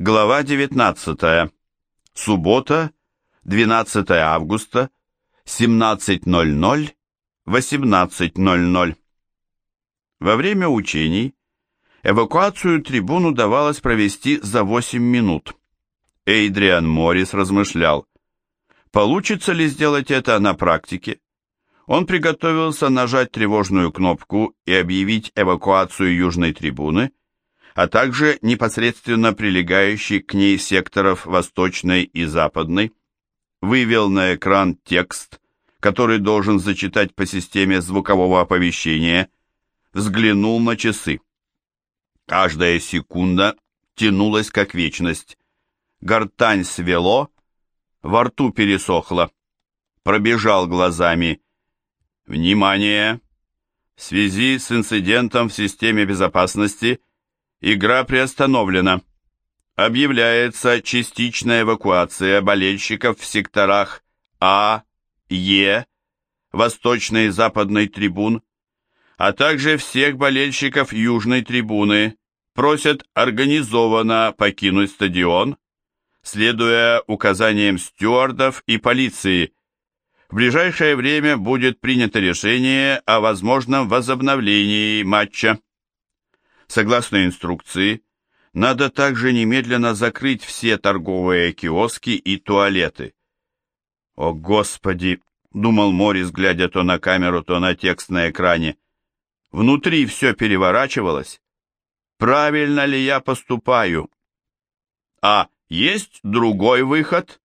Глава 19. Суббота, 12 августа, 17.00, 18.00. Во время учений эвакуацию трибун удавалось провести за 8 минут. Эйдриан Моррис размышлял, получится ли сделать это на практике. Он приготовился нажать тревожную кнопку и объявить эвакуацию южной трибуны, а также непосредственно прилегающий к ней секторов восточной и западной, вывел на экран текст, который должен зачитать по системе звукового оповещения, взглянул на часы. Каждая секунда тянулась как вечность. Гортань свело, во рту пересохло. Пробежал глазами. «Внимание! В связи с инцидентом в системе безопасности Игра приостановлена. Объявляется частичная эвакуация болельщиков в секторах А, Е, Восточной и Западной трибун, а также всех болельщиков Южной трибуны просят организованно покинуть стадион, следуя указаниям стюардов и полиции. В ближайшее время будет принято решение о возможном возобновлении матча. Согласно инструкции, надо также немедленно закрыть все торговые киоски и туалеты. «О, Господи!» — думал Морис, глядя то на камеру, то на текст на экране. «Внутри все переворачивалось. Правильно ли я поступаю?» «А есть другой выход?»